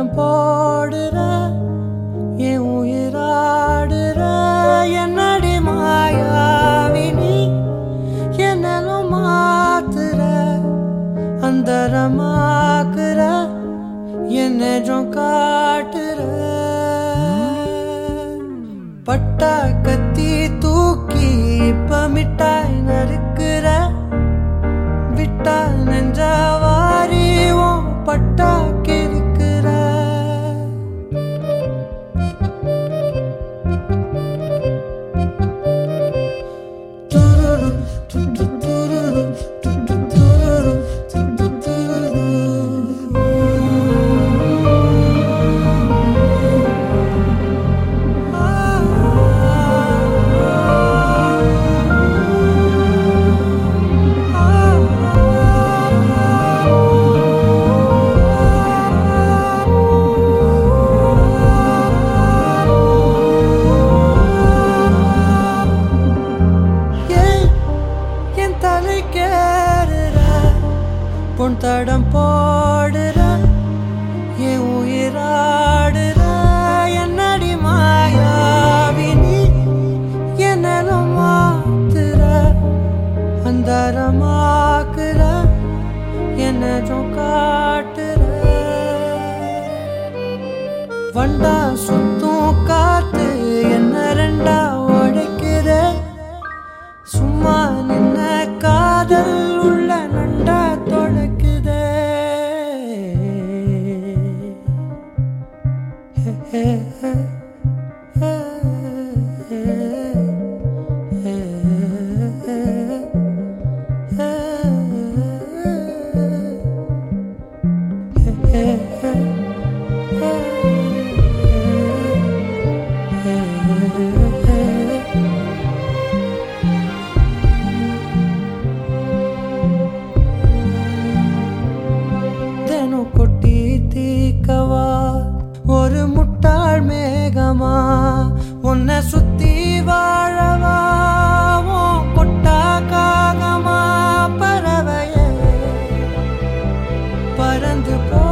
நேரம் போடுற என் உயிராடுற என்னடி மாயாவினி என்னலும் மாத்துற அந்தரமாக்குற என்னெஜம் காட்டுற. பட்டாக்கத்து Mm-hmm. பொன் தடம் போடுற என் உயிராடுற. என்னடி மாயாவினி என்னலும் மாத்துற அந்தரமாக்குற என்னதும் காட்டுற. வண்டா சுத்தும் ಏನು ಕೊಟ್ಟಿ ತೀಕವಾ ஒரு முட்டாள் மேகமா? உன்னை சுத்தி வாழவா? கொட்டா காகமா பறவைய பறந்து போ.